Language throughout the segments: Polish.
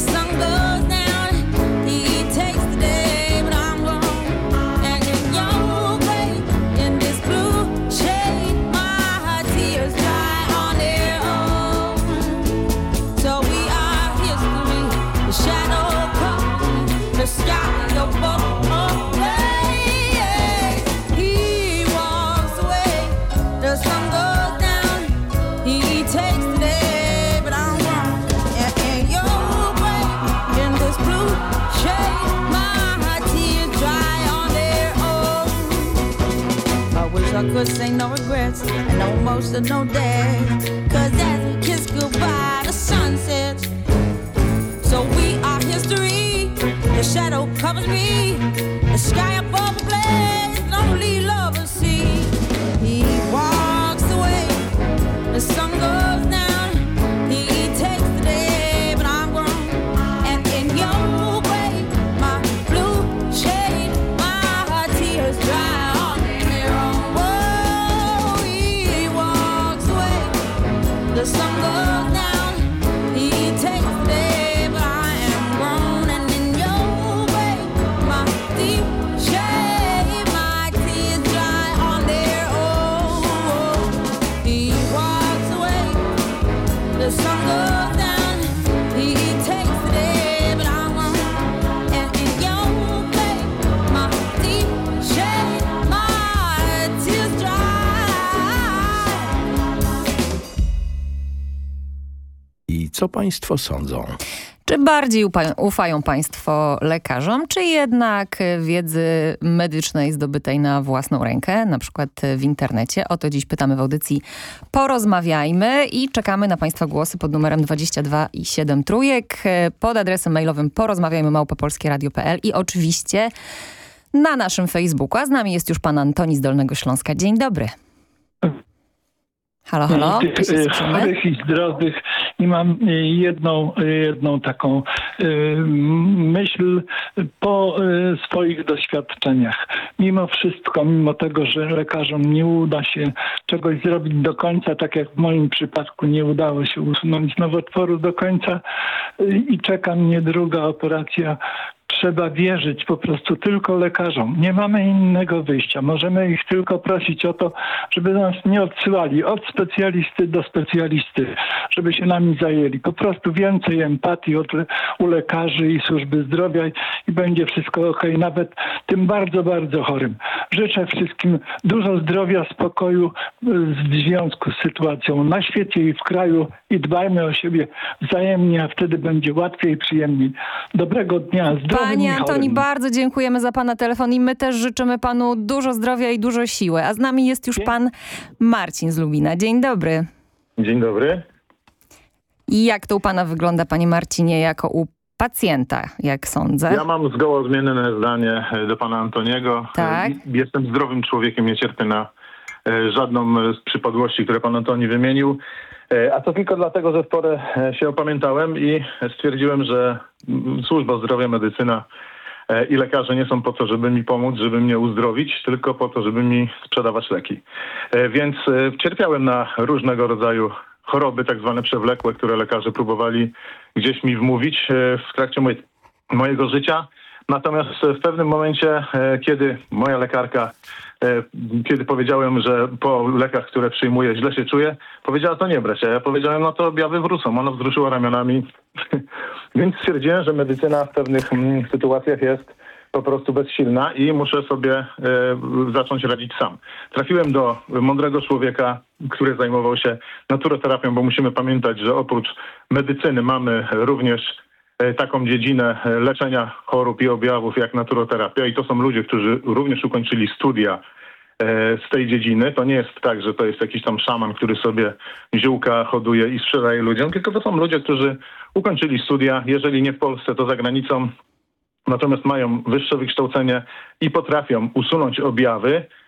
Somebody. this ain't no regrets and no most of no day. Cause as we kiss goodbye, the sun sets. So we are history. The shadow covers me. Co Państwo sądzą? Czy bardziej ufają Państwo lekarzom, czy jednak wiedzy medycznej zdobytej na własną rękę, na przykład w internecie? O to dziś pytamy w audycji Porozmawiajmy i czekamy na Państwa głosy pod numerem 22 i 7 trójek, pod adresem mailowym porozmawiajmy małpopolskieradio.pl i oczywiście na naszym Facebooku. A z nami jest już Pan Antoni z Dolnego Śląska. Dzień dobry. Halo, halo. Tych chorych i zdrowych i mam y, jedną, y, jedną taką myśl po swoich doświadczeniach. Mimo wszystko, mimo tego, że lekarzom nie uda się czegoś zrobić do końca, tak jak w moim przypadku nie udało się usunąć nowotworu do końca i czeka mnie druga operacja trzeba wierzyć po prostu tylko lekarzom. Nie mamy innego wyjścia. Możemy ich tylko prosić o to, żeby nas nie odsyłali od specjalisty do specjalisty, żeby się nami zajęli. Po prostu więcej empatii od, u lekarzy i służby zdrowia i będzie wszystko ok. Nawet tym bardzo, bardzo chorym. Życzę wszystkim dużo zdrowia, spokoju w związku z sytuacją na świecie i w kraju i dbajmy o siebie wzajemnie, a wtedy będzie łatwiej i przyjemniej. Dobrego dnia, zdrowia. Panie Antoni, bardzo dziękujemy za Pana telefon i my też życzymy Panu dużo zdrowia i dużo siły. A z nami jest już Pan Marcin z Lubina. Dzień dobry. Dzień dobry. I jak to u Pana wygląda, Panie Marcinie, jako u pacjenta, jak sądzę? Ja mam zgoła zmienne zdanie do Pana Antoniego. Tak. Jestem zdrowym człowiekiem, nie cierpię na żadną z przypadłości, które Pan Antoni wymienił. E, a to tylko dlatego, że w porę e, się opamiętałem i stwierdziłem, że służba zdrowia, medycyna e, i lekarze nie są po to, żeby mi pomóc, żeby mnie uzdrowić, tylko po to, żeby mi sprzedawać leki. Więc cierpiałem na różnego rodzaju choroby, tak zwane przewlekłe, które lekarze próbowali gdzieś mi wmówić w trakcie mojego życia. Natomiast w pewnym momencie, kiedy moja lekarka E, kiedy powiedziałem, że po lekach, które przyjmuję, źle się czuję, powiedziała to nie brać. Ja powiedziałem, no to objawy wrócą. Ona wzruszyła ramionami. Więc stwierdziłem, że medycyna w pewnych mm, sytuacjach jest po prostu bezsilna i muszę sobie e, zacząć radzić sam. Trafiłem do mądrego człowieka, który zajmował się naturoterapią, bo musimy pamiętać, że oprócz medycyny mamy również E, taką dziedzinę e, leczenia chorób i objawów jak naturoterapia. I to są ludzie, którzy również ukończyli studia e, z tej dziedziny. To nie jest tak, że to jest jakiś tam szaman, który sobie ziółka hoduje i sprzedaje ludziom, tylko to są ludzie, którzy ukończyli studia, jeżeli nie w Polsce, to za granicą, natomiast mają wyższe wykształcenie i potrafią usunąć objawy, E,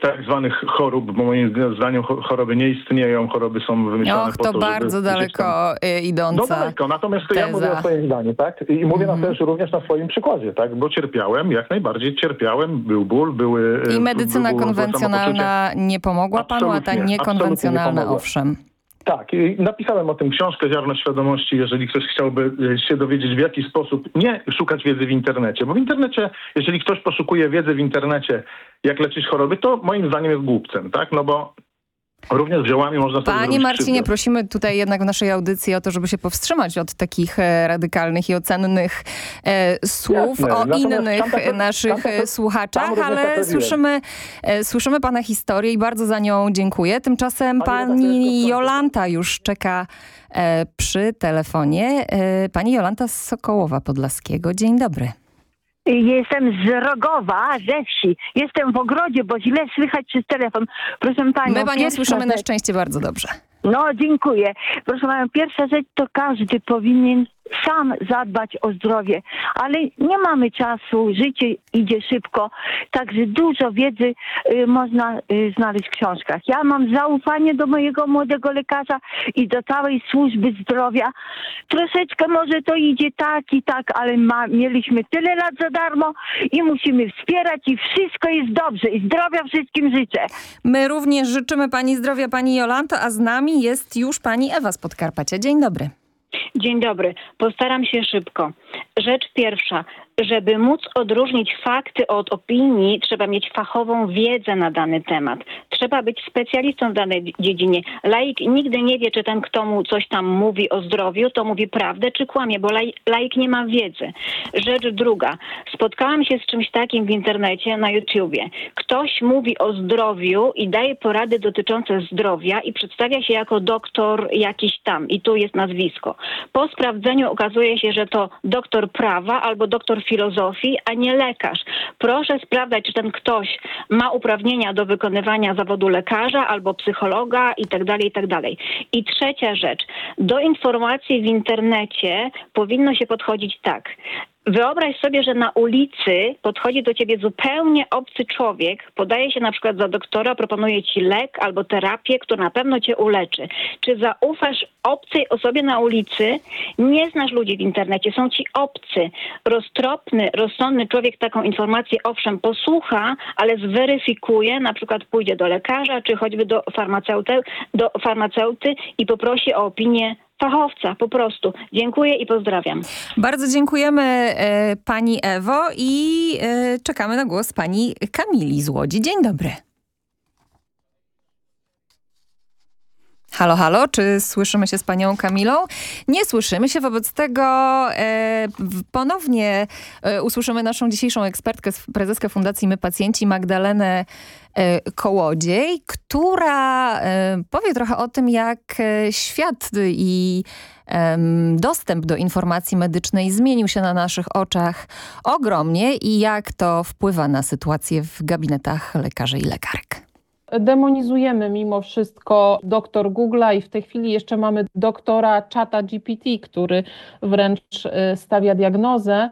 tak zwanych chorób, bo moim zdaniem choroby nie istnieją, choroby są wymyślone Och, to, to bardzo daleko tam... E, idąca No daleko, natomiast teza. ja mówię o swoim zdaniu, tak? I mówię mm -hmm. też również na swoim przykładzie, tak? Bo cierpiałem, jak najbardziej cierpiałem, był ból, były... I medycyna był, konwencjonalna nie pomogła panu, a ta niekonwencjonalna owszem. Tak, napisałem o tym książkę Ziarno Świadomości, jeżeli ktoś chciałby y, się dowiedzieć w jaki sposób nie szukać wiedzy w internecie, bo w internecie, jeżeli ktoś poszukuje wiedzy w internecie, jak leczyć choroby, to moim zdaniem jest głupcem, tak? No bo Również ziołami można sobie Panie Marcinie, krzywdę. prosimy tutaj jednak w naszej audycji o to, żeby się powstrzymać od takich e, radykalnych i ocennych e, słów Jasne. o Natomiast innych naszych tamte, słuchaczach, ale słyszymy, e, słyszymy Pana historię i bardzo za nią dziękuję. Tymczasem Pani, pani Jolanta już czeka e, przy telefonie. E, pani Jolanta z Sokołowa Podlaskiego. Dzień dobry. Jestem z Rogowa, ze wsi. Jestem w ogrodzie, bo źle słychać przez telefon. Proszę Panią... My Panią słyszymy na szczęście bardzo dobrze. No, dziękuję. Proszę Panią, pierwsza rzecz to każdy powinien sam zadbać o zdrowie, ale nie mamy czasu, życie idzie szybko, także dużo wiedzy y, można y, znaleźć w książkach. Ja mam zaufanie do mojego młodego lekarza i do całej służby zdrowia. Troszeczkę może to idzie tak i tak, ale ma, mieliśmy tyle lat za darmo i musimy wspierać i wszystko jest dobrze i zdrowia wszystkim życzę. My również życzymy Pani zdrowia, Pani Jolanto, a z nami jest już Pani Ewa z Podkarpacia. Dzień dobry. Dzień dobry. Postaram się szybko. Rzecz pierwsza żeby móc odróżnić fakty od opinii, trzeba mieć fachową wiedzę na dany temat. Trzeba być specjalistą w danej dziedzinie. Laik nigdy nie wie, czy ten, kto mu coś tam mówi o zdrowiu, to mówi prawdę, czy kłamie, bo laik nie ma wiedzy. Rzecz druga. Spotkałam się z czymś takim w internecie, na YouTubie. Ktoś mówi o zdrowiu i daje porady dotyczące zdrowia i przedstawia się jako doktor jakiś tam. I tu jest nazwisko. Po sprawdzeniu okazuje się, że to doktor prawa albo doktor filozofii, a nie lekarz. Proszę sprawdzać, czy ten ktoś ma uprawnienia do wykonywania zawodu lekarza albo psychologa itd. Tak itd. Tak I trzecia rzecz. Do informacji w internecie powinno się podchodzić tak. Wyobraź sobie, że na ulicy podchodzi do ciebie zupełnie obcy człowiek, podaje się na przykład za doktora, proponuje ci lek albo terapię, która na pewno cię uleczy. Czy zaufasz obcej osobie na ulicy? Nie znasz ludzi w internecie, są ci obcy. Roztropny, rozsądny człowiek taką informację owszem posłucha, ale zweryfikuje, na przykład pójdzie do lekarza, czy choćby do farmaceuty, do farmaceuty i poprosi o opinię fachowca po prostu. Dziękuję i pozdrawiam. Bardzo dziękujemy e, pani Ewo i e, czekamy na głos pani Kamili z Łodzi. Dzień dobry. Halo, halo, czy słyszymy się z panią Kamilą? Nie słyszymy się, wobec tego e, ponownie e, usłyszymy naszą dzisiejszą ekspertkę, prezeskę Fundacji My Pacjenci, Magdalenę Kołodziej, która e, powie trochę o tym, jak e, świat i dostęp do informacji medycznej zmienił się na naszych oczach ogromnie i jak to wpływa na sytuację w gabinetach lekarzy i lekarek. Demonizujemy mimo wszystko doktor Google'a i w tej chwili jeszcze mamy doktora czata GPT, który wręcz stawia diagnozę,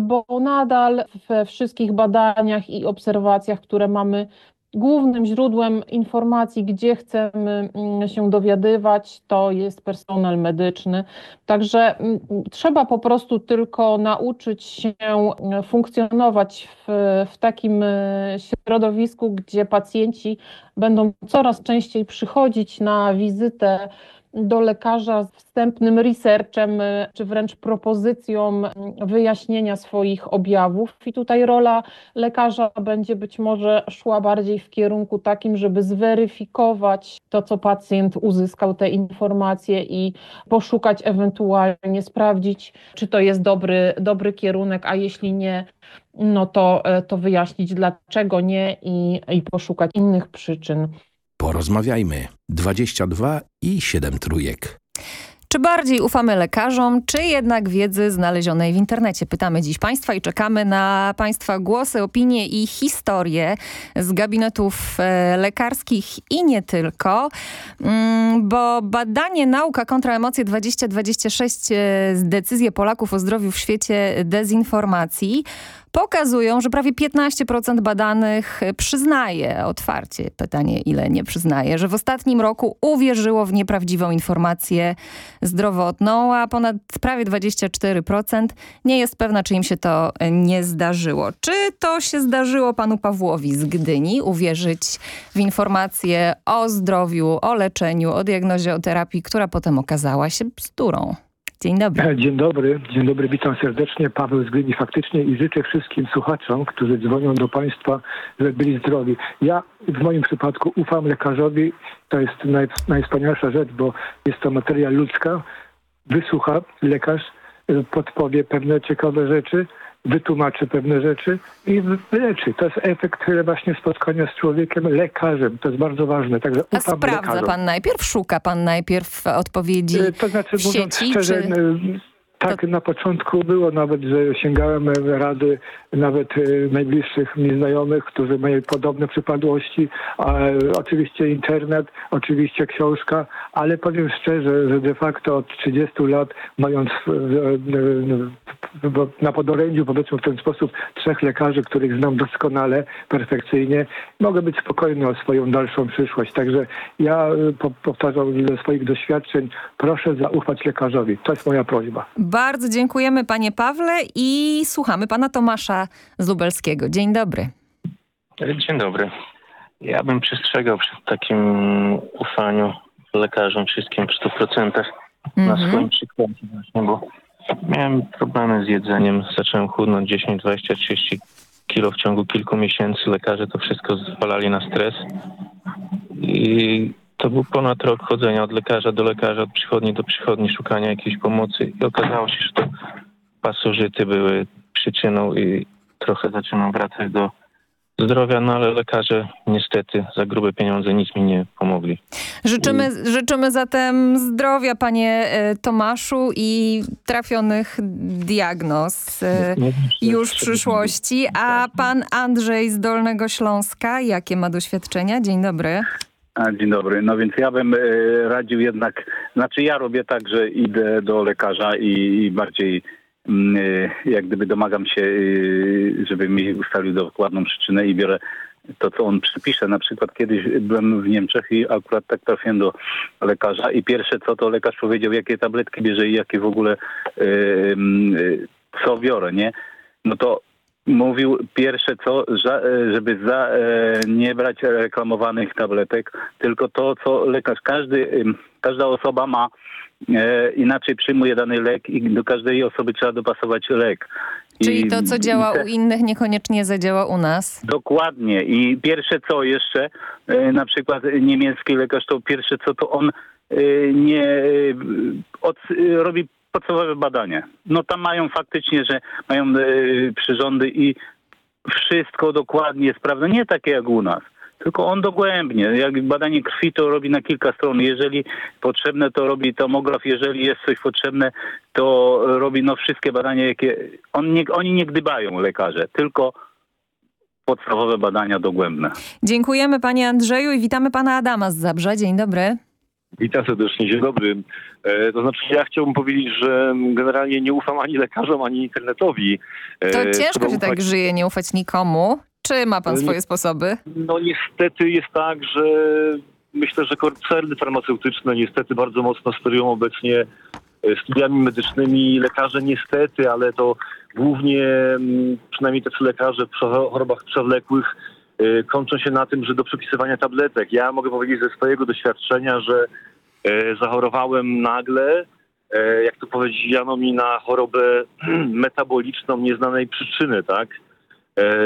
bo nadal we wszystkich badaniach i obserwacjach, które mamy Głównym źródłem informacji, gdzie chcemy mm, się dowiadywać, to jest personel medyczny. Także mm, trzeba po prostu tylko nauczyć się mm, funkcjonować w, w takim e, środowisku, gdzie pacjenci będą coraz częściej przychodzić na wizytę do lekarza z wstępnym researchem, y, czy wręcz propozycją wyjaśnienia swoich objawów. I tutaj rola lekarza będzie być może szła bardziej w kierunku takim, żeby zweryfikować to, co pacjent uzyskał, te informacje i poszukać ewentualnie, sprawdzić, czy to jest dobry, dobry kierunek, a jeśli nie, no to, e, to wyjaśnić dlaczego nie i, i poszukać innych przyczyn. Porozmawiajmy. 22 i 7 trójek. Czy bardziej ufamy lekarzom, czy jednak wiedzy znalezionej w internecie? Pytamy dziś Państwa i czekamy na Państwa głosy, opinie i historie z gabinetów e, lekarskich i nie tylko, mm, bo badanie Nauka kontra Emocje 2026 z e, decyzje Polaków o zdrowiu w świecie dezinformacji pokazują, że prawie 15% badanych przyznaje otwarcie, pytanie ile nie przyznaje, że w ostatnim roku uwierzyło w nieprawdziwą informację zdrowotną, a ponad prawie 24% nie jest pewna, czy im się to nie zdarzyło. Czy to się zdarzyło panu Pawłowi z Gdyni? Uwierzyć w informacje o zdrowiu, o leczeniu, o diagnozie, o terapii, która potem okazała się bzdurą. Dzień dobry. Dzień dobry, dzień dobry, witam serdecznie. Paweł z Gdyni faktycznie i życzę wszystkim słuchaczom, którzy dzwonią do Państwa, żeby byli zdrowi. Ja w moim przypadku ufam lekarzowi, to jest naj, najwspanialsza rzecz, bo jest to materia ludzka. Wysłucha lekarz, podpowie pewne ciekawe rzeczy, wytłumaczy pewne rzeczy i wyleczy. To jest efekt właśnie spotkania z człowiekiem, lekarzem. To jest bardzo ważne. Także A sprawdza lekarzom. pan najpierw, szuka pan najpierw odpowiedzi Y, To znaczy, mówiąc sieci, szczerze, czy... tak, na początku było nawet, że sięgałem rady nawet e, najbliższych mi znajomych, którzy mają podobne przypadłości. A, oczywiście internet, oczywiście książka, ale powiem szczerze, że de facto od 30 lat, mając na podorędziu, powiedzmy w ten sposób, trzech lekarzy, których znam doskonale, perfekcyjnie, mogę być spokojny o swoją dalszą przyszłość. Także ja e, po, powtarzam ze swoich doświadczeń, proszę zaufać lekarzowi. To jest moja prośba. Bardzo dziękujemy panie Pawle i słuchamy pana Tomasza z Lubelskiego. Dzień dobry. Dzień dobry. Ja bym przestrzegał przed takim ufaniu lekarzom wszystkim w 100% na Mhm. swoim przykładzie właśnie, bo miałem problemy z jedzeniem, zacząłem chudnąć 10, 20, 30 kilo w ciągu kilku miesięcy. Lekarze to wszystko zwalali na stres i to był ponad rok chodzenia od lekarza do lekarza, od przychodni do przychodni, szukania jakiejś pomocy i okazało się, że to pasożyty były przyczyną i trochę zaczynam wracać do zdrowia, no ale lekarze niestety za grube pieniądze nic mi nie pomogli. Życzymy, życzymy zatem zdrowia panie e, Tomaszu i trafionych diagnoz e, już w przyszłości. A pan Andrzej z Dolnego Śląska, jakie ma doświadczenia? Dzień dobry. Dzień dobry. No więc ja bym e, radził jednak, znaczy ja robię tak, że idę do lekarza i, bardziej mm, e, jak gdyby domagam się, e, żeby mi ustalił dokładną przyczynę i biorę to, co on przypisze. Na przykład kiedyś byłem w Niemczech i akurat tak trafiłem do lekarza i pierwsze co to lekarz powiedział, jakie tabletki bierze i jakie w ogóle co biorę, nie? No to mówił pierwsze co, e, żeby za, e, nie brać reklamowanych tabletek, tylko to, co lekarz, każdy, każda osoba ma e, inaczej przyjmuje dany lek i do każdej osoby trzeba dopasować lek. I- Czyli to, co działa te- u innych, niekoniecznie zadziała u nas. Dokładnie. I pierwsze co jeszcze, na przykład niemiecki lekarz, to pierwsze co, to on nie od, robi podstawowe badania. No tam mają faktycznie, że mają e, przyrządy i wszystko dokładnie sprawdza. Nie takie jak u nas. Tylko on dogłębnie. Jak badanie krwi to robi na kilka stron. Jeżeli potrzebne, to robi tomograf. Jeżeli jest coś potrzebne, to robi no wszystkie badania, jakie... On nie, oni nie gdybają, lekarze, tylko podstawowe badania dogłębne. Dziękujemy panie Andrzeju i witamy pana Adama z Zabrza. Dzień dobry. Witam serdecznie, dzień dobry. E, to znaczy ja chciałbym powiedzieć, że generalnie nie ufam ani lekarzom, ani internetowi. E, To ciężko się tak żyje, nie ufać nikomu. Czy ma pan nie- swoje sposoby? No niestety jest tak, że myślę, że koncerny farmaceutyczne niestety bardzo mocno sterują obecnie e, studiami medycznymi. Lekarze niestety, ale to głównie mm, przynajmniej tacy lekarze w chorobach przewlekłych e, kończą się na tym, że do przepisywania tabletek. Ja mogę powiedzieć ze swojego doświadczenia, że e, zachorowałem nagle, e, jak to powiedziano mi, na chorobę metaboliczną nieznanej przyczyny, tak?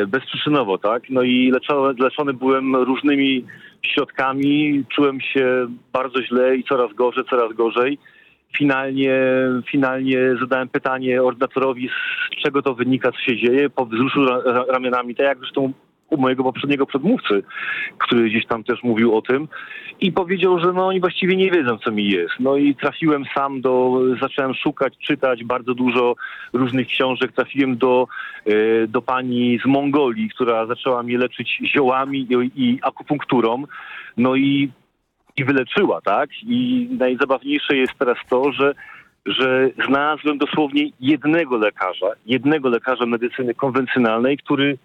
Bezprzyczynowo, tak? No i leczony, byłem różnymi środkami, czułem się bardzo źle i coraz gorzej, coraz gorzej. Finalnie, finalnie zadałem pytanie ordynatorowi, z czego to wynika, co się dzieje. Wzruszył ra- ra- ramionami, tak jak zresztą u mojego poprzedniego przedmówcy, który gdzieś tam też mówił o tym i powiedział, że no oni właściwie nie wiedzą, co mi jest. No i trafiłem sam do, zacząłem szukać, czytać bardzo dużo różnych książek. Trafiłem do, e, do pani z Mongolii, która zaczęła mnie leczyć ziołami i, i akupunkturą. No i, i wyleczyła, tak? I najzabawniejsze jest teraz to, że że znalazłem dosłownie jednego lekarza, jednego lekarza medycyny konwencjonalnej, który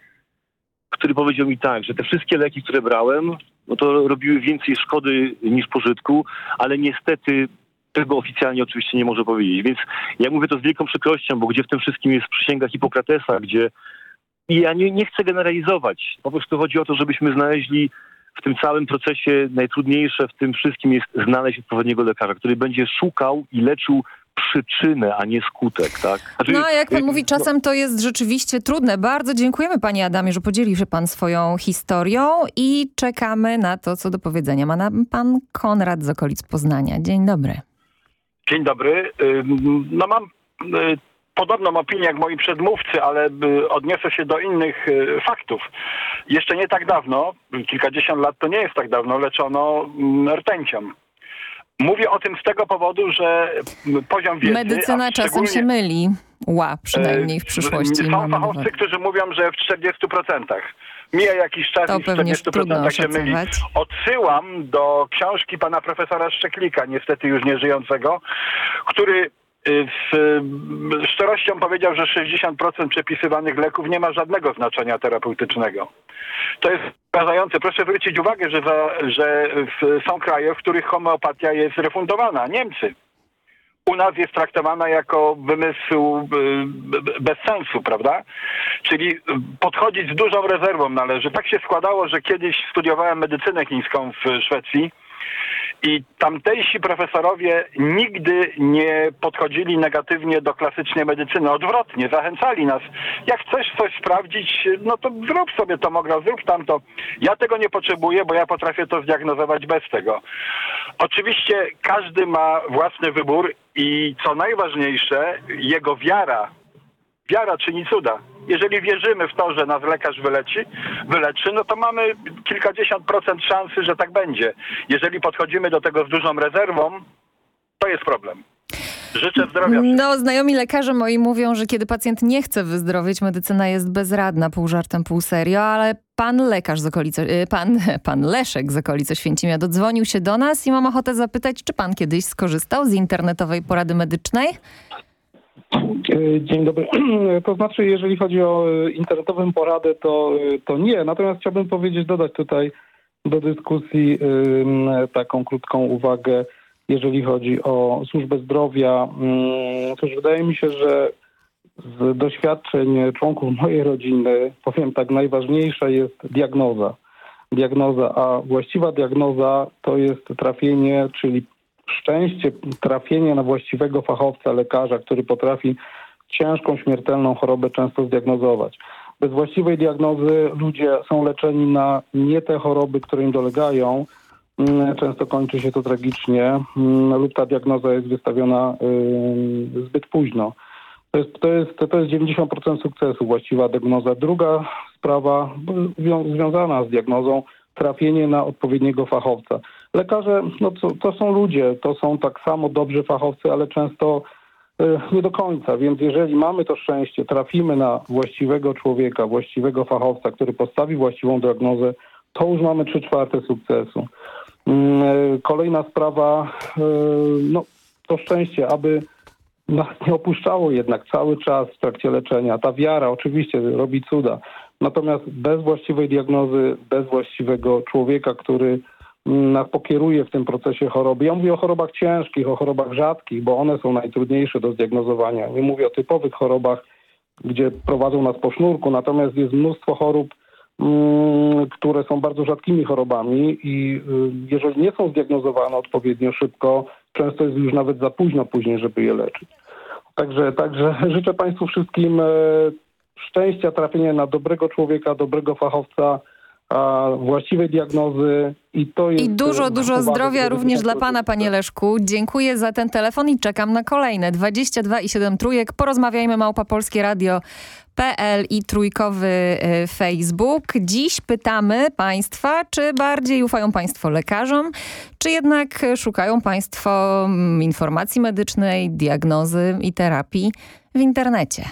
który powiedział mi tak, że te wszystkie leki, które brałem, no to robiły więcej szkody niż pożytku, ale niestety tego oficjalnie oczywiście nie może powiedzieć. Więc ja mówię to z wielką przykrością, bo gdzie w tym wszystkim jest przysięga Hipokratesa, gdzie i ja nie, nie chcę generalizować. Po prostu chodzi o to, żebyśmy znaleźli w tym całym procesie najtrudniejsze w tym wszystkim jest znaleźć odpowiedniego lekarza, który będzie szukał i leczył przyczynę, a nie skutek, tak? Znaczy, no, jak pan y, mówi, no- czasem to jest rzeczywiście trudne. Bardzo dziękujemy panie Adamie, że podzielił się pan swoją historią i czekamy na to, co do powiedzenia ma nam pan Konrad z okolic Poznania. Dzień dobry. Dzień dobry. No mam y, podobną opinię jak moi przedmówcy, ale odniosę się do innych y, faktów. Jeszcze nie tak dawno, kilkadziesiąt lat to nie jest tak dawno, leczono mm, rtęcią. Mówię o tym z tego powodu, że poziom wiedzy... Medycyna czasem się myli. Ła, przynajmniej w e, przyszłości. Są fachowcy, którzy mówią, że w 40%. Mija jakiś czas to i w 40% się myli. Odsyłam do książki pana profesora Szczeklika, niestety już nieżyjącego, który z szczerością powiedział, że 60% przepisywanych leków nie ma żadnego znaczenia terapeutycznego. To jest wrażające. Proszę zwrócić uwagę, że, że są kraje, w których homeopatia jest refundowana. Niemcy. U nas jest traktowana jako wymysł y, bez sensu, prawda? Czyli podchodzić z dużą rezerwą należy. Tak się składało, że kiedyś studiowałem medycynę chińską w Szwecji i tamtejsi profesorowie nigdy nie podchodzili negatywnie do klasycznej medycyny. Odwrotnie, zachęcali nas. Jak chcesz coś sprawdzić, no to zrób sobie tomograf, zrób tamto. Ja tego nie potrzebuję, bo ja potrafię to zdiagnozować bez tego. Oczywiście każdy ma własny wybór i co najważniejsze, jego wiara Wiara czyni cuda. Jeżeli wierzymy w to, że nas lekarz wyleczy, wyleczy, no to mamy kilkadziesiąt procent szansy, że tak będzie. Jeżeli podchodzimy do tego z dużą rezerwą, to jest problem. Życzę zdrowia. No, znajomi lekarze moi mówią, że kiedy pacjent nie chce wyzdrowieć, medycyna jest bezradna, pół żartem, pół serio, ale pan lekarz z okolicy, pan, pan Leszek z okolicy Święcimia dodzwonił się do nas i mam ochotę zapytać, czy pan kiedyś skorzystał z internetowej porady medycznej? E, dzień dobry. To znaczy, jeżeli chodzi o e, internetową poradę, to, e, to nie. Natomiast chciałbym powiedzieć, dodać tutaj do dyskusji taką krótką uwagę, jeżeli chodzi o służbę zdrowia. Mm, otóż wydaje mi się, że z doświadczeń członków mojej rodziny, powiem tak, najważniejsza jest diagnoza. Diagnoza, a właściwa diagnoza to jest trafienie, czyli szczęście trafienia na właściwego fachowca, lekarza, który potrafi ciężką, śmiertelną chorobę często zdiagnozować. Bez właściwej diagnozy ludzie są leczeni na nie te choroby, które im dolegają. Mm, często kończy się to tragicznie mm, lub ta diagnoza jest wystawiona zbyt późno. To jest, to jest, to jest 90% sukcesu, właściwa diagnoza. Druga sprawa związana z diagnozą, trafienie na odpowiedniego fachowca. Lekarze no to, to są ludzie, to są tak samo dobrzy fachowcy, ale często y, nie do końca, więc jeżeli mamy to szczęście, trafimy na właściwego człowieka, właściwego fachowca, który postawi właściwą diagnozę, to już mamy trzy czwarte sukcesu. Mm, y, kolejna sprawa, y, no to szczęście, aby nas nie opuszczało jednak cały czas w trakcie leczenia. Ta wiara oczywiście robi cuda, natomiast bez właściwej diagnozy, bez właściwego człowieka, który pokieruje w tym procesie choroby. Ja mówię o chorobach ciężkich, o chorobach rzadkich, bo one są najtrudniejsze do zdiagnozowania. Nie mówię o typowych chorobach, gdzie prowadzą nas po sznurku, natomiast jest mnóstwo chorób, mm, które są bardzo rzadkimi chorobami i y, jeżeli nie są zdiagnozowane odpowiednio szybko, często jest już nawet za późno później, żeby je leczyć. Także, także życzę Państwu wszystkim e, szczęścia, trafienia na dobrego człowieka, dobrego fachowca, właściwej diagnozy i to jest... I dużo, dużo zdrowia również dla pana, panie Leszku. Dziękuję za ten telefon i czekam na kolejne. 22 i 7 trójek. Porozmawiajmy Małpa Polskie Radio. PL i trójkowy e, Facebook. Dziś pytamy Państwa, czy bardziej ufają Państwo lekarzom, czy jednak szukają Państwo mm, informacji medycznej, diagnozy i terapii w internecie.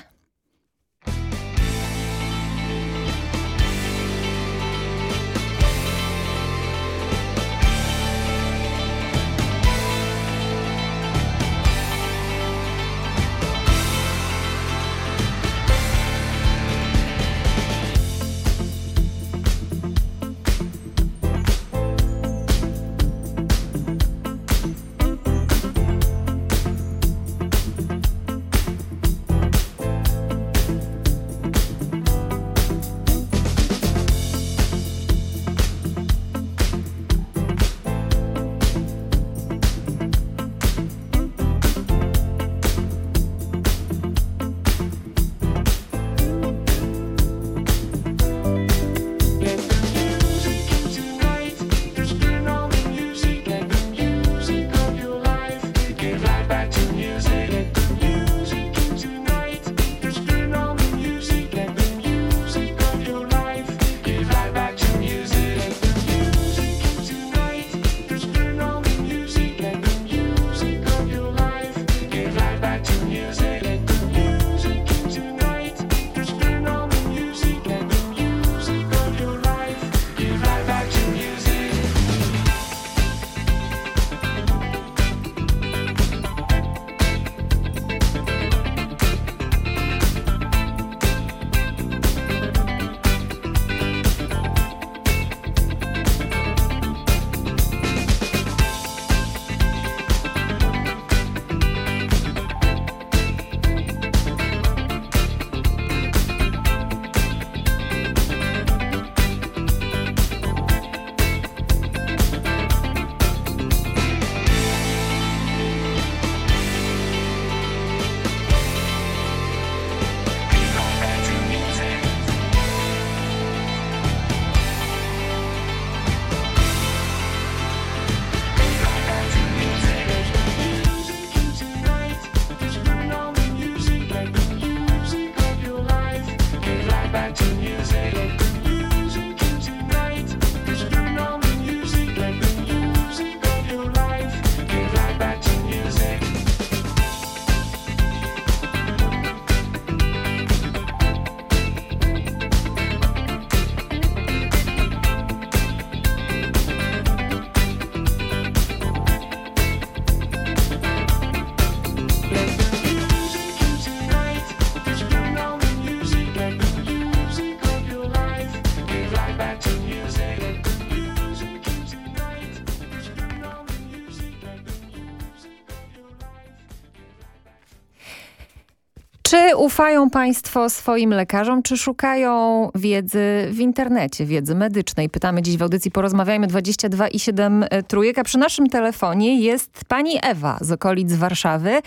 Czy ufają Państwo swoim lekarzom, czy szukają wiedzy w internecie, wiedzy medycznej? Pytamy dziś w audycji Porozmawiajmy 22 i 7 trójek, a przy naszym telefonie jest pani Ewa z okolic Warszawy.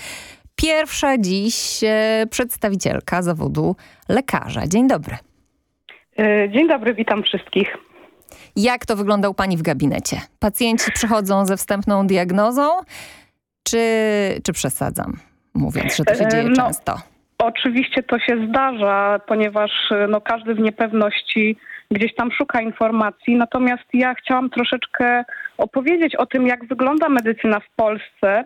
Pierwsza dziś e, przedstawicielka zawodu lekarza. Dzień dobry. E, dzień dobry, witam wszystkich. Jak to wygląda u pani w gabinecie? Pacjenci przychodzą ze wstępną diagnozą, czy, czy przesadzam, mówiąc, że to się dzieje no, często? Oczywiście to się zdarza, ponieważ no, każdy w niepewności gdzieś tam szuka informacji. Natomiast ja chciałam troszeczkę opowiedzieć o tym, jak wygląda medycyna w Polsce.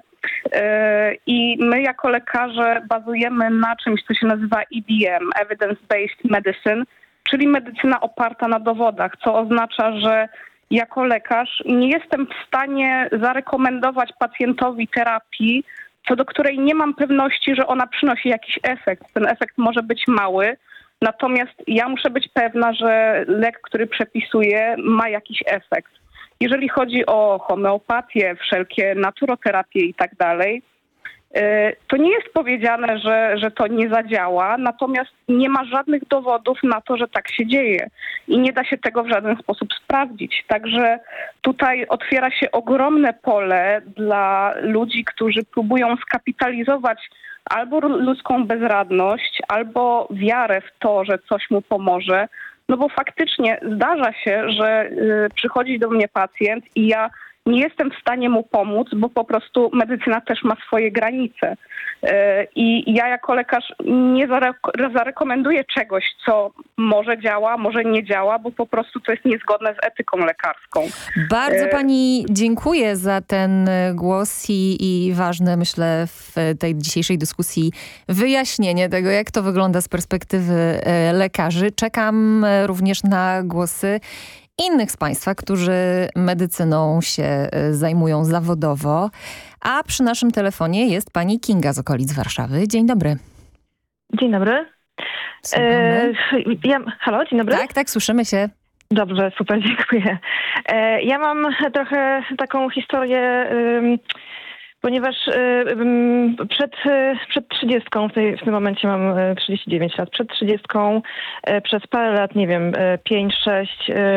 E, I my jako lekarze bazujemy na czymś, co się nazywa EBM, Evidence-Based Medicine, czyli medycyna oparta na dowodach, co oznacza, że jako lekarz nie jestem w stanie zarekomendować pacjentowi terapii, co do której nie mam pewności, że ona przynosi jakiś efekt. Ten efekt może być mały, natomiast ja muszę być pewna, że lek, który przepisuję, ma jakiś efekt. Jeżeli chodzi o homeopatię, wszelkie naturoterapię i tak dalej, to nie jest powiedziane, że, że to nie zadziała, natomiast nie ma żadnych dowodów na to, że tak się dzieje i nie da się tego w żaden sposób sprawdzić. Także tutaj otwiera się ogromne pole dla ludzi, którzy próbują skapitalizować albo ludzką bezradność, albo wiarę w to, że coś mu pomoże. No bo faktycznie zdarza się, że y, przychodzi do mnie pacjent i ja nie jestem w stanie mu pomóc, bo po prostu medycyna też ma swoje granice. E, I ja jako lekarz nie zarekomenduję czegoś, co może działa, może nie działa, bo po prostu to jest niezgodne z etyką lekarską. Bardzo e, pani dziękuję za ten głos i, i ważne, myślę, w tej dzisiejszej dyskusji wyjaśnienie tego, jak to wygląda z perspektywy e, lekarzy. Czekam również na głosy innych z Państwa, którzy medycyną się e, zajmują zawodowo. A przy naszym telefonie jest pani Kinga z okolic Warszawy. Dzień dobry. Dzień dobry. E, ja, halo, dzień dobry. Tak, tak, słyszymy się. Dobrze, super, dziękuję. E, ja mam trochę taką historię ponieważ y, przed, y, przed 30, w, tej, w tym momencie mam 39 y, lat, przed 30 przez parę lat, nie wiem, 5-6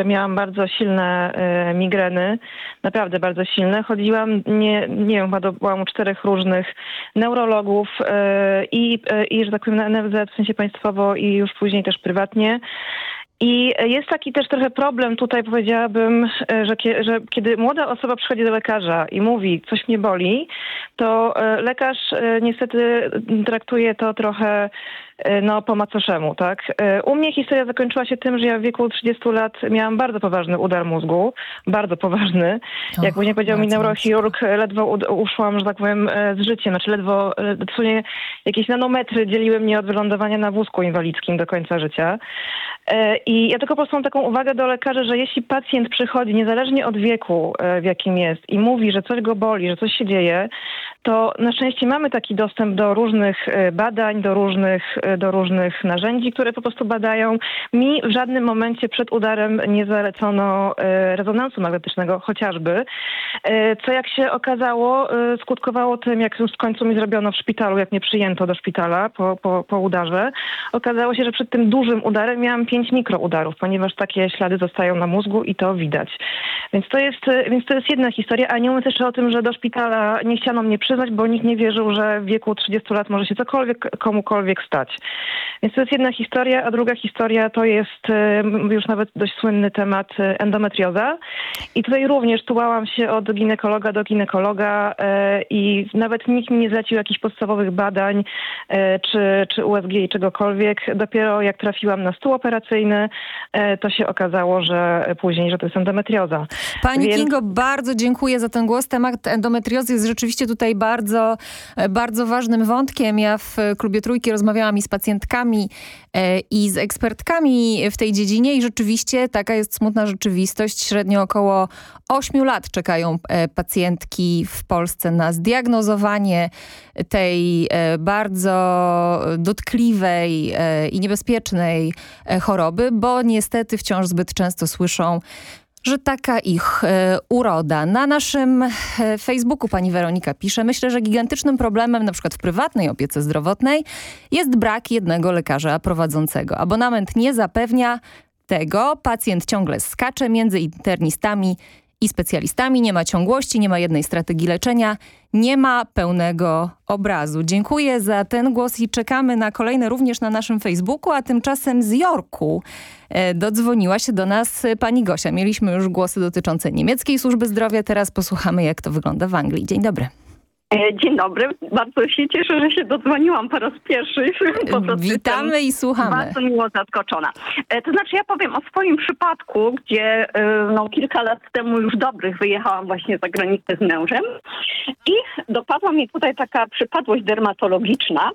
miałam bardzo silne migreny, naprawdę bardzo silne. Chodziłam, nie, nie wiem, chyba do, byłam u czterech różnych neurologów i, i, że tak powiem, na NFZ, w sensie państwowo i już później też prywatnie. I jest taki też trochę problem tutaj, powiedziałabym, że, że, kiedy młoda osoba przychodzi do lekarza i mówi, coś mnie boli, to e, lekarz e, niestety traktuje to trochę E, no, po macoszemu, tak? E, u mnie historia zakończyła się tym, że ja w wieku 30 lat miałam bardzo poważny udar mózgu, bardzo poważny. Och, Jak później powiedział mi neurochirurg, ledwo uszłam, że tak powiem, e, z życiem, znaczy ledwo, dosłownie jakieś nanometry dzieliły mnie od wylądowania na wózku inwalidzkim do końca życia. I ja tylko po prostu mam taką uwagę do lekarzy, że jeśli pacjent przychodzi, niezależnie od wieku, w jakim jest, i mówi, że coś go boli, że coś się dzieje, to na szczęście mamy taki dostęp do różnych badań, do różnych do różnych narzędzi, które po prostu badają. Mi w żadnym momencie przed udarem nie zalecono e, rezonansu magnetycznego chociażby, e, co jak się okazało e, skutkowało tym, jak już w końcu mi zrobiono w szpitalu, jak mnie przyjęto do szpitala po, po, po udarze. Okazało się, że przed tym dużym udarem miałam 5 mikroudarów, ponieważ takie ślady zostają na mózgu i to widać. Więc to jest, więc to jest jedna historia, a nie mówiąc jeszcze o tym, że do szpitala nie chciano mnie przyznać, bo nikt nie wierzył, że w wieku 30 lat może się cokolwiek komukolwiek stać. Więc to jest jedna historia, a druga historia to jest już nawet dość słynny temat e, endometrioza. I tutaj również tułałam się od ginekologa do ginekologa e, i nawet nikt mi nie zlecił jakichś podstawowych badań e, czy, czy USG i czegokolwiek. Dopiero jak trafiłam na stół operacyjny, to się okazało, że później, że to jest endometrioza. Pani Więc... Kingo, bardzo dziękuję za ten głos. Temat endometriozy jest rzeczywiście tutaj bardzo, bardzo ważnym wątkiem. Ja w klubie Trójki rozmawiałam i z pacjentkami e, i z ekspertkami w tej dziedzinie i rzeczywiście taka jest smutna rzeczywistość. Średnio około 8 lat czekają e, pacjentki w Polsce na zdiagnozowanie tej e, bardzo dotkliwej i niebezpiecznej choroby, bo niestety wciąż zbyt często słyszą, że taka ich e, uroda. Na naszym e, Facebooku pani Weronika pisze, myślę, że gigantycznym problemem na przykład w prywatnej opiece zdrowotnej jest brak jednego lekarza prowadzącego. Abonament nie zapewnia tego. Pacjent ciągle skacze między internistami i specjalistami. Nie ma ciągłości, nie ma jednej strategii leczenia, nie ma pełnego obrazu. Dziękuję za ten głos i czekamy na kolejne również na naszym Facebooku, a tymczasem z Jorku e, dodzwoniła się do nas pani Gosia. Mieliśmy już głosy dotyczące niemieckiej służby zdrowia, teraz posłuchamy jak to wygląda w Anglii. Dzień dobry. E, dzień dobry. Bardzo się cieszę, że się dodzwoniłam po raz pierwszy. Po Witamy i słuchamy. Bardzo miło zaskoczona. E, to znaczy ja powiem o swoim przypadku, gdzie e, no, kilka lat temu już dobrych wyjechałam właśnie za granicę z mężem i dopadła mi tutaj taka przypadłość dermatologiczna.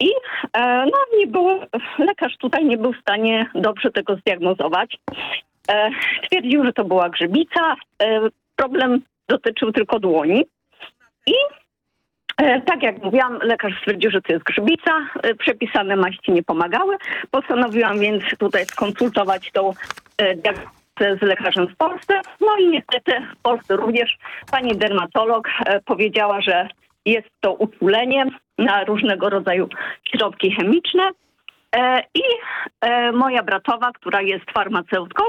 I no, nie było, lekarz tutaj nie był w stanie dobrze tego zdiagnozować. Twierdził, że to była grzybica. Problem dotyczył tylko dłoni. I tak jak mówiłam, lekarz stwierdził, że to jest grzybica, e, przepisane maści nie pomagały. Postanowiłam więc tutaj skonsultować tą e, diagnozę z lekarzem w Polsce. No i niestety w Polsce również pani dermatolog e, powiedziała, że jest to uczulenie na różnego rodzaju środki chemiczne. E, I e, moja bratowa, która jest farmaceutką,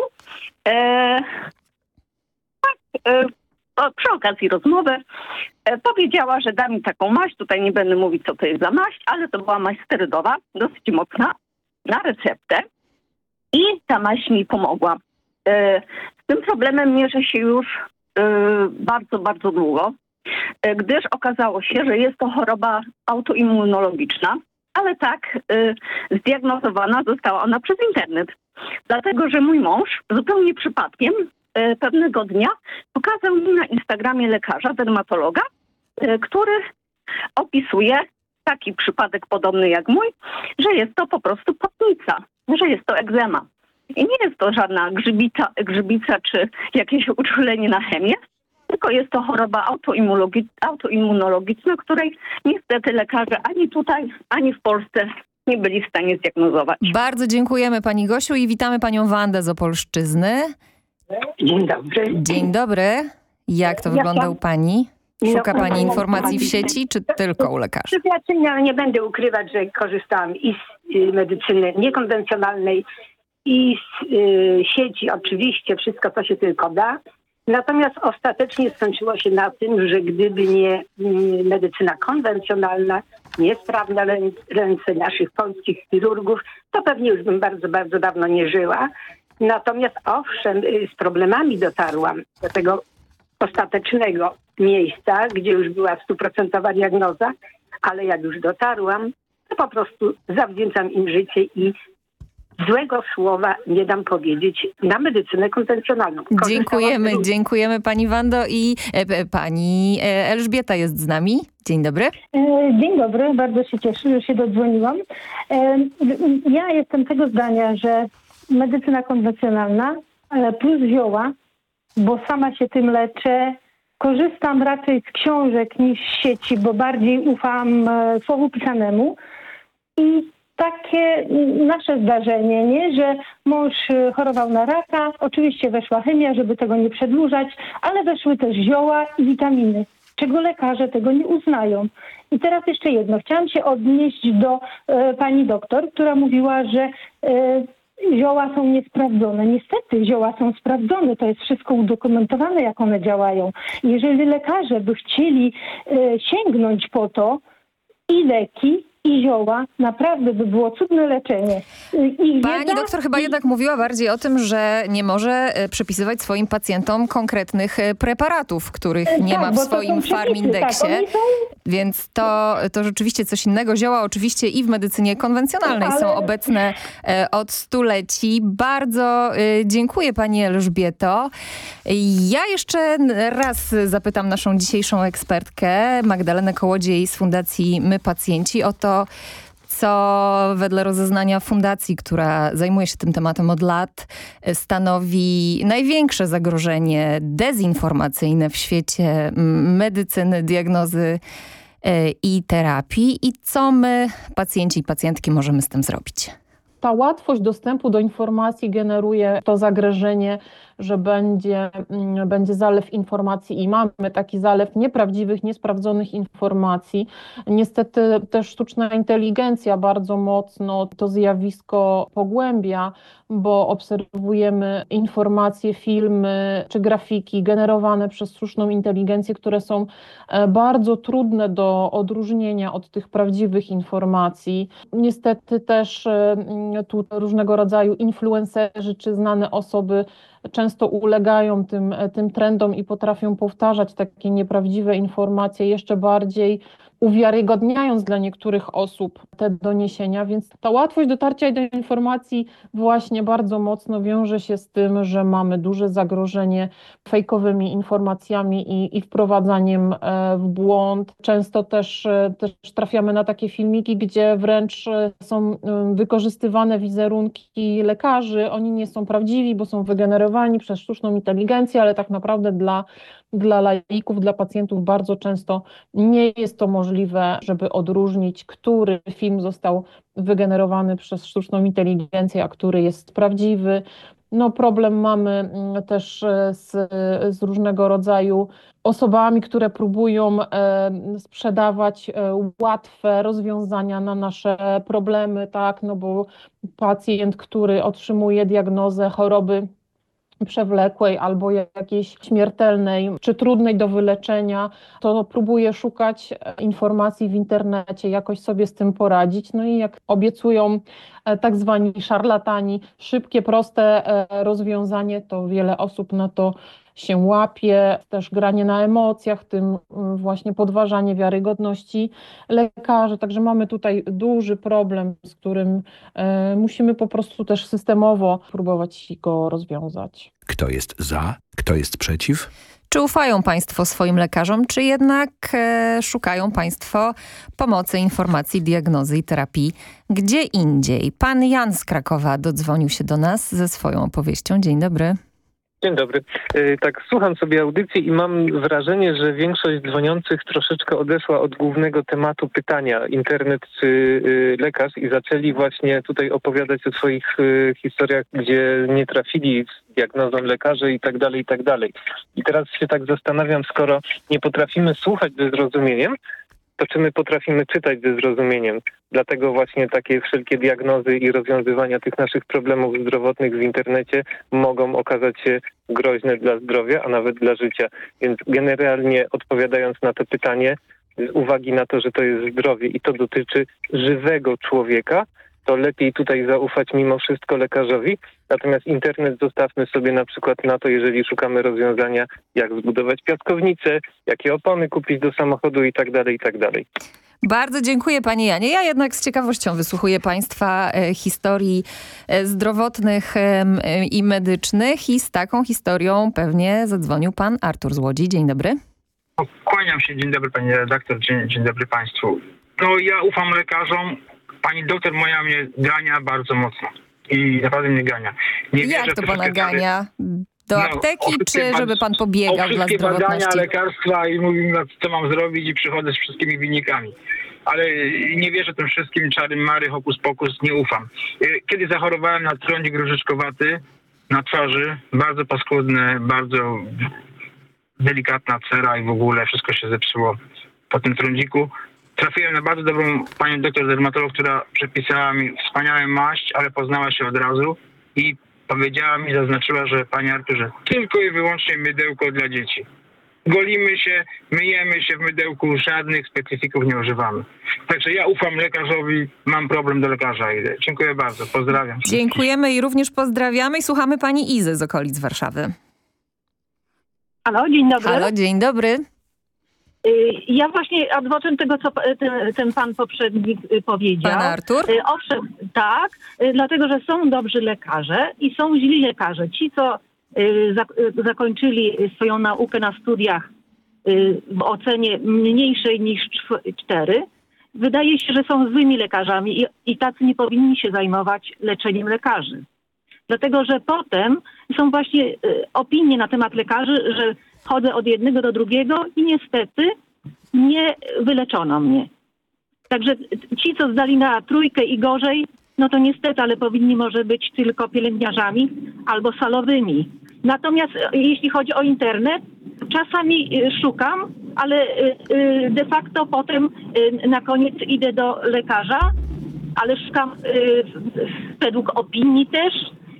tak, przy okazji rozmowy e, powiedziała, że da mi taką maść. Tutaj nie będę mówić, co to jest za maść, ale to była maść sterydowa, dosyć mocna, na receptę. I ta maść mi pomogła. E, z tym problemem mierzę się już e, bardzo, bardzo długo, gdyż okazało się, że jest to choroba autoimmunologiczna, ale tak zdiagnozowana została ona przez internet. Dlatego, że mój mąż zupełnie przypadkiem E, pewnego dnia pokazał mi na Instagramie lekarza, dermatologa, e, który opisuje taki przypadek podobny jak mój, że jest to po prostu potnica, że jest to egzema. I nie jest to żadna grzybica, grzybica czy jakieś uczulenie na chemię, tylko jest to choroba autoimmunologiczna, której niestety lekarze ani tutaj, ani w Polsce nie byli w stanie zdiagnozować. Bardzo dziękujemy Pani Gosiu i witamy Panią Wandę z Opolszczyzny. Dzień dobry. Dzień dobry. Jak to wygląda u Pani? Szuka no, Pani informacji w sieci, czy tylko u lekarzy? Nie, nie będę ukrywać, że korzystałam i z y, medycyny niekonwencjonalnej, i z y, sieci oczywiście, wszystko co się tylko da. Natomiast ostatecznie skończyło się na tym, że gdyby nie y, medycyna konwencjonalna, niesprawne ręce naszych polskich chirurgów, to pewnie już bym bardzo, bardzo dawno nie żyła. Natomiast owszem, y, z problemami dotarłam do tego ostatecznego miejsca, gdzie już była stuprocentowa diagnoza, ale jak już dotarłam, to po prostu zawdzięczam im życie i złego słowa nie dam powiedzieć na medycynę konwencjonalną. Dziękujemy, dziękujemy pani Wando i e, e, pani e, Elżbieta jest z nami. Dzień dobry. E, dzień dobry, bardzo się cieszę, że się dodzwoniłam. E, ja jestem tego zdania, że medycyna konwencjonalna plus zioła, bo sama się tym leczę. Korzystam raczej z książek niż z sieci, bo bardziej ufam e, słowu pisanemu. I takie nasze zdarzenie, nie? że mąż e, chorował na raka, oczywiście weszła chemia, żeby tego nie przedłużać, ale weszły też zioła i witaminy, czego lekarze tego nie uznają. I teraz jeszcze jedno. Chciałam się odnieść do e, pani doktor, która mówiła, że e, zioła są niesprawdzone. Niestety zioła są sprawdzone, to jest wszystko udokumentowane, jak one działają. Jeżeli lekarze by chcieli e, sięgnąć po to i leki, i zioła, naprawdę by było cudne leczenie. I Pani wiedza... doktor chyba jednak mówiła bardziej o tym, że nie może e, przepisywać swoim pacjentom konkretnych e, preparatów, których nie tak, ma w swoim farmindeksie. Tak, są... Więc to, to rzeczywiście coś innego. Zioła oczywiście i w medycynie konwencjonalnej Ale... są obecne e, od stuleci. Bardzo dziękuję Pani Elżbieto. Ja jeszcze raz zapytam naszą dzisiejszą ekspertkę, Magdalenę Kołodziej z Fundacji My Pacjenci o to, co wedle rozeznania fundacji, która zajmuje się tym tematem od lat, stanowi największe zagrożenie dezinformacyjne w świecie medycyny, diagnozy e, i terapii i co my, pacjenci i pacjentki, możemy z tym zrobić. Ta łatwość dostępu do informacji generuje to zagrożenie że będzie, mm, będzie zalew informacji i mamy taki zalew nieprawdziwych, niesprawdzonych informacji. Niestety też sztuczna inteligencja bardzo mocno to zjawisko pogłębia, bo obserwujemy informacje, filmy czy grafiki generowane przez sztuczną inteligencję, które są e, bardzo trudne do odróżnienia od tych prawdziwych informacji. Niestety też e, tu różnego rodzaju influencerzy czy znane osoby często ulegają tym, tym trendom i potrafią powtarzać takie nieprawdziwe informacje jeszcze bardziej uwiarygodniając dla niektórych osób te doniesienia, więc ta łatwość dotarcia do informacji właśnie bardzo mocno wiąże się z tym, że mamy duże zagrożenie fejkowymi informacjami i, i wprowadzaniem e, w błąd. Często też, e, też trafiamy na takie filmiki, gdzie wręcz e, są wykorzystywane wizerunki lekarzy. Oni nie są prawdziwi, bo są wygenerowani przez sztuczną inteligencję, ale tak naprawdę dla dla laików, dla pacjentów bardzo często nie jest to możliwe, żeby odróżnić, który film został wygenerowany przez sztuczną inteligencję, a który jest prawdziwy. No, problem mamy mm, też e, z, z różnego rodzaju osobami, które próbują e, sprzedawać e, łatwe rozwiązania na nasze problemy, tak, no bo pacjent, który otrzymuje diagnozę choroby przewlekłej albo jakiejś śmiertelnej czy trudnej do wyleczenia, to próbuje szukać e, informacji w internecie, jakoś sobie z tym poradzić. No i jak obiecują e, tak zwani szarlatani, szybkie, proste e, rozwiązanie, to wiele osób na to się łapie, też granie na emocjach, tym mm, właśnie podważanie wiarygodności lekarzy. Także mamy tutaj duży problem, z którym e, musimy po prostu też systemowo próbować go rozwiązać. Kto jest za, kto jest przeciw? Czy ufają Państwo swoim lekarzom, czy jednak e, szukają Państwo pomocy, informacji, diagnozy i terapii gdzie indziej? Pan Jan z Krakowa dodzwonił się do nas ze swoją opowieścią. Dzień dobry. Dzień dobry. E, tak, słucham sobie audycji i mam wrażenie, że większość dzwoniących troszeczkę odeszła od głównego tematu pytania internet czy e, lekarz i zaczęli właśnie tutaj opowiadać o swoich e, historiach, gdzie nie trafili z diagnozą lekarzy i tak dalej, i tak dalej. I teraz się tak zastanawiam, skoro nie potrafimy słuchać ze zrozumieniem, to czy my potrafimy czytać ze zrozumieniem. Dlatego właśnie takie wszelkie diagnozy i rozwiązywania tych naszych problemów zdrowotnych w internecie mogą okazać się groźne dla zdrowia, a nawet dla życia. Więc generalnie odpowiadając na to pytanie, z uwagi na to, że to jest zdrowie i to dotyczy żywego człowieka, to lepiej tutaj zaufać mimo wszystko lekarzowi. Natomiast internet zostawmy sobie na przykład na to, jeżeli szukamy rozwiązania, jak zbudować piaskownicę, jakie opony kupić do samochodu i tak dalej, i tak dalej. Bardzo dziękuję Panie Janie. Ja jednak z ciekawością wysłuchuję Państwa e, historii e, zdrowotnych e, i medycznych i z taką historią pewnie zadzwonił Pan Artur z Łodzi. Dzień dobry. Kłaniam się. Dzień dobry Pani redaktor. Dzień, dzień dobry Państwu. No ja ufam lekarzom, pani doktor moja mnie gania bardzo mocno. I naprawdę mnie gania. Nie Jak to pana gania? Do no, apteki, czy żeby pan pobiegał dla zdrowotności? badania, lekarstwa i mówi co mam zrobić i przychodzę z wszystkimi wynikami. Ale nie wierzę tym wszystkim czarym mary, hokus pokus, nie ufam. Y, kiedy zachorowałem na trądzik różyczkowaty na twarzy, bardzo paskudne, bardzo delikatna cera i w ogóle wszystko się zepsuło po tym trądziku trafiłem na bardzo dobrą panią doktor dermatolog, która przepisała mi wspaniałą maść, ale poznała się od razu i powiedziała mi, zaznaczyła, że panie Arturze, tylko i wyłącznie mydełko dla dzieci. Golimy się, myjemy się w mydełku, żadnych specyfików nie używamy. Także ja ufam lekarzowi, mam problem do lekarza idę. Dziękuję bardzo, pozdrawiam. Dziękujemy i również pozdrawiamy i słuchamy pani Izy z okolic Warszawy. Halo, dzień dobry. Halo, dzień dobry. Y, ja właśnie adwokatem tego, co ten, ten, pan poprzednik y, powiedział. Pan Artur? Y, owszem, tak, dlatego, że są dobrzy lekarze i są źli lekarze. Ci, co zakończyli swoją naukę na studiach w ocenie mniejszej niż cztery, wydaje się, że są złymi lekarzami i, i tacy nie powinni się zajmować leczeniem lekarzy. Dlatego, że potem są właśnie opinie na temat lekarzy, że chodzę od jednego do drugiego i niestety nie wyleczono mnie. Także ci, co zdali na trójkę i gorzej, no to niestety, ale powinni może być tylko pielęgniarzami albo salowymi. Natomiast e, jeśli chodzi o internet, czasami e, szukam, ale de facto potem na koniec idę do lekarza, ale szukam według opinii też,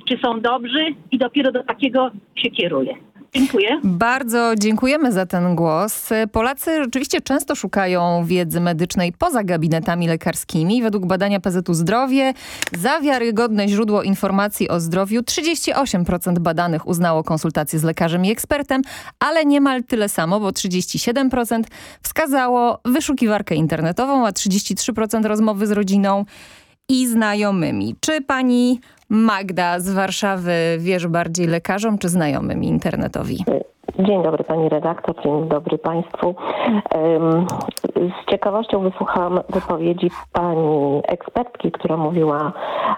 czy są dobrzy i dopiero do takiego się kieruję. Dziękuję. Bardzo dziękujemy za ten głos. Polacy rzeczywiście często szukają wiedzy medycznej poza gabinetami lekarskimi. Według badania PZU Zdrowie za wiarygodne źródło informacji o zdrowiu 38% badanych uznało konsultację z lekarzem i ekspertem, ale niemal tyle samo, bo 37% wskazało wyszukiwarkę internetową, a 33% rozmowy z rodziną i znajomymi. Czy pani Magda z Warszawy wierzy bardziej lekarzom czy znajomym internetowi? Dzień dobry pani redaktor, dzień dobry państwu. Z ciekawością wysłuchałam wypowiedzi pani ekspertki, która mówiła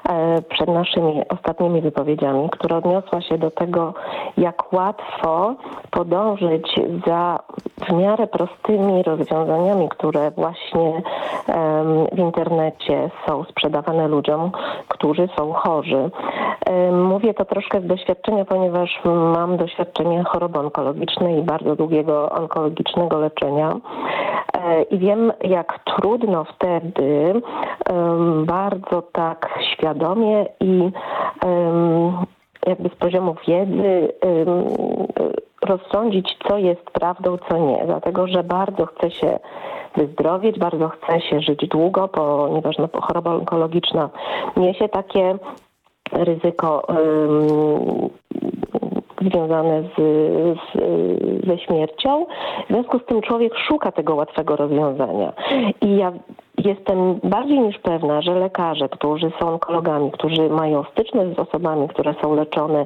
e, przed naszymi ostatnimi wypowiedziami, która odniosła się do tego, jak łatwo podążyć za w miarę prostymi rozwiązaniami, które właśnie w internecie są sprzedawane ludziom, którzy są chorzy. Mówię to troszkę z doświadczenia, ponieważ mam doświadczenie choroby onkologicznej i bardzo długiego onkologicznego leczenia. E, I wiem, jak trudno wtedy bardzo tak świadomie i jakby z poziomu wiedzy rozsądzić, co jest prawdą, co nie. Dlatego, że bardzo chce się wyzdrowieć, bardzo chce się żyć długo, ponieważ no, choroba onkologiczna niesie takie ryzyko związane z, z, ze śmiercią. W związku z tym człowiek szuka tego łatwego rozwiązania. I ja Jestem bardziej niż pewna, że lekarze, którzy są onkologami, którzy mają styczność z osobami, które są leczone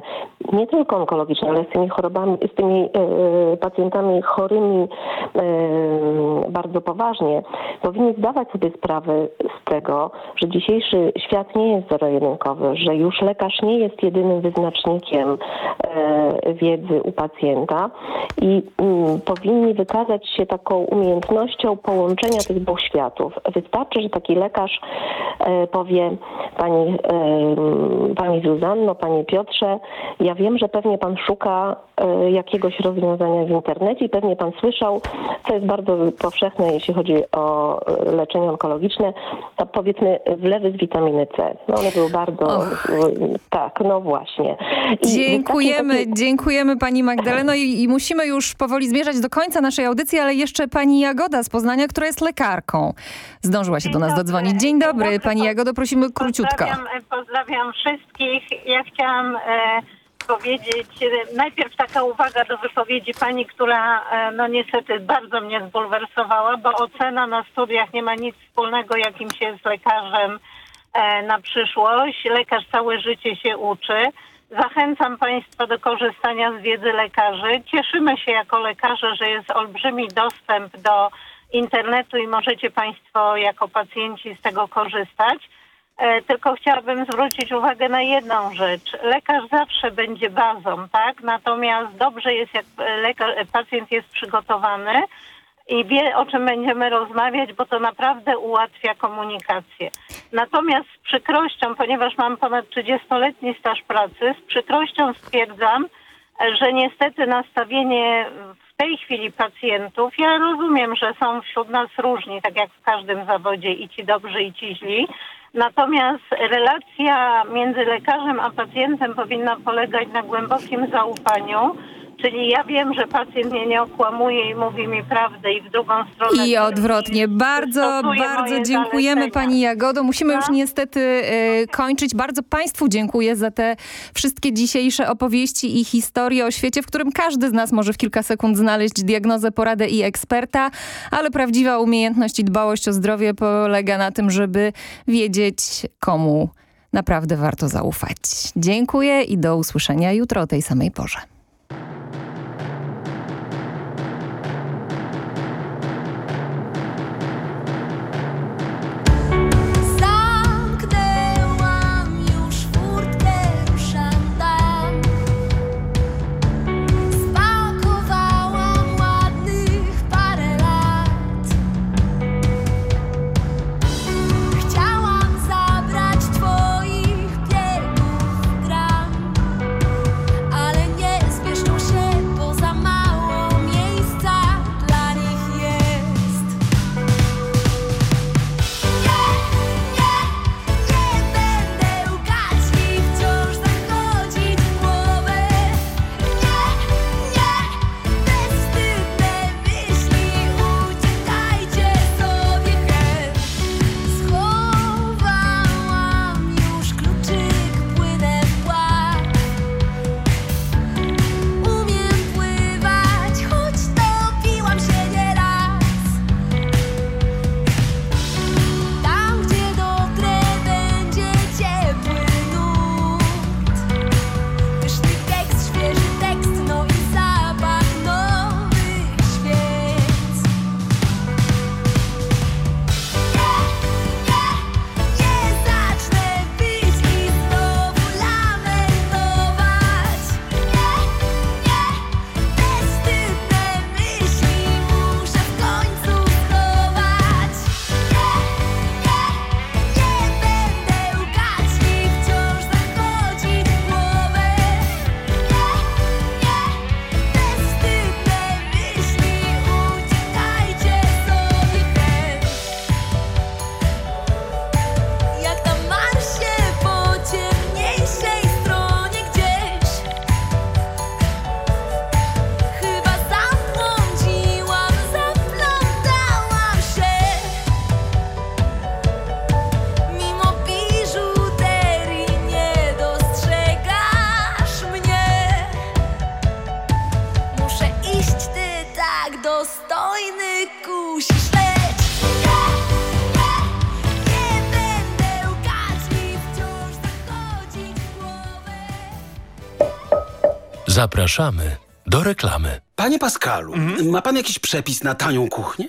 nie tylko onkologicznie, ale z tymi chorobami, z tymi e, pacjentami chorymi e, bardzo poważnie, powinni zdawać sobie sprawę z tego, że dzisiejszy świat nie jest zero-jedynkowy, że już lekarz nie jest jedynym wyznacznikiem e, wiedzy u pacjenta i mm, powinni wykazać się taką umiejętnością połączenia tych dwóch światów Wystarczy, że taki lekarz e, powie pani, e, pani Zuzanno, panie Piotrze, ja wiem, że pewnie pan szuka jakiegoś rozwiązania w internecie i pewnie pan słyszał, co jest bardzo powszechne, jeśli chodzi o leczenie onkologiczne, to powiedzmy wlewy z witaminy C. No one były bardzo, Och. tak, no właśnie. I dziękujemy, taki... dziękujemy pani Magdaleno i, i musimy już powoli zmierzać do końca naszej audycji, ale jeszcze pani Jagoda z Poznania, która jest lekarką zdążyła się do nas dodzwonić. Dzień dobry, pani Jagodo, prosimy króciutko. Pozdrawiam, pozdrawiam wszystkich. Ja chciałam e, powiedzieć, najpierw taka uwaga do wypowiedzi pani, która e, no niestety bardzo mnie zbulwersowała, bo ocena na studiach nie ma nic wspólnego jakim się z lekarzem e, na przyszłość. Lekarz całe życie się uczy. Zachęcam Państwa do korzystania z wiedzy lekarzy. Cieszymy się jako lekarze, że jest olbrzymi dostęp do internetu i możecie Państwo jako pacjenci z tego korzystać. E, tylko chciałabym zwrócić uwagę na jedną rzecz. Lekarz zawsze będzie bazą, tak? Natomiast dobrze jest, jak lekarz, pacjent jest przygotowany i wie, o czym będziemy rozmawiać, bo to naprawdę ułatwia komunikację. Natomiast z przykrością, ponieważ mam ponad 30-letni staż pracy, z przykrością stwierdzam, że niestety nastawienie w tej chwili pacjentów, ja rozumiem, że są wśród nas różni, tak jak w każdym zawodzie i ci dobrzy i ci źli, natomiast relacja między lekarzem a pacjentem powinna polegać na głębokim zaufaniu, Czyli ja wiem, że pacjent mnie nie okłamuje i mówi mi prawdę i w drugą stronę. I odwrotnie. Bardzo, bardzo dziękujemy zalecenia. Pani Jagodo. Musimy no? już niestety y, kończyć. Bardzo Państwu dziękuję za te wszystkie dzisiejsze opowieści i historie o świecie, w którym każdy z nas może w kilka sekund znaleźć diagnozę, poradę i eksperta, ale prawdziwa umiejętność i dbałość o zdrowie polega na tym, żeby wiedzieć komu naprawdę warto zaufać. Dziękuję i do usłyszenia jutro o tej samej porze. Zapraszamy do reklamy. Panie Pascalu, ma pan jakiś przepis na tanią kuchnię?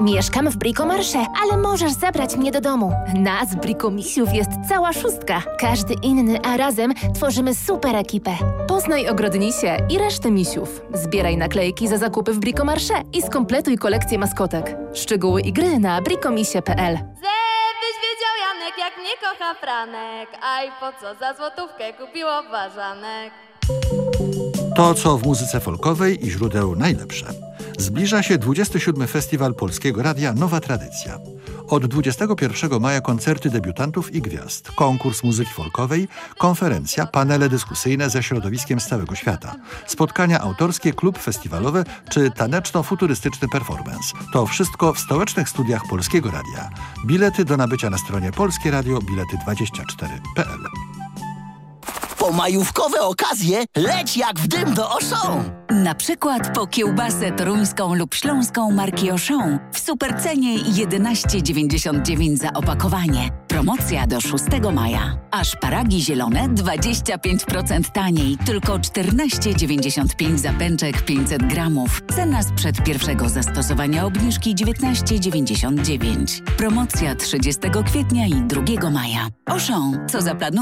Mieszkam w Brikomarsze, ale możesz zabrać mnie do domu. Nas, Brikomisiów, jest cała szóstka. Każdy inny, a razem tworzymy super ekipę. Poznaj Ogrodnisię i resztę misiów. Zbieraj naklejki za zakupy w Brikomarsze i skompletuj kolekcję maskotek. Szczegóły i gry na brikomisie.pl Żebyś wiedział, Janek, jak mnie kocha Franek. Aj, po co za złotówkę kupiło ważanek. To, co w muzyce folkowej i źródeł najlepsze. Zbliża się 27. Festiwal Polskiego Radia Nowa Tradycja. Od 21 maja koncerty debiutantów i gwiazd, konkurs muzyki folkowej, konferencja, panele dyskusyjne ze środowiskiem z całego świata, spotkania autorskie, klub festiwalowe czy taneczno-futurystyczny performance. To wszystko w stołecznych studiach Polskiego Radia. Bilety do nabycia na stronie Polskie Radio bilety24.pl. Po majówkowe okazje leć jak w dym do Auchan. Na przykład po kiełbasę toruńską lub śląską marki Auchan w supercenie 11,99 za opakowanie. Promocja do 6 maja. A szparagi zielone 25% taniej, tylko 14,95 za pęczek 500 gramów. Cena sprzed pierwszego zastosowania obniżki 19,99. Promocja 30 kwietnia i 2 maja. Auchan, co zaplanuje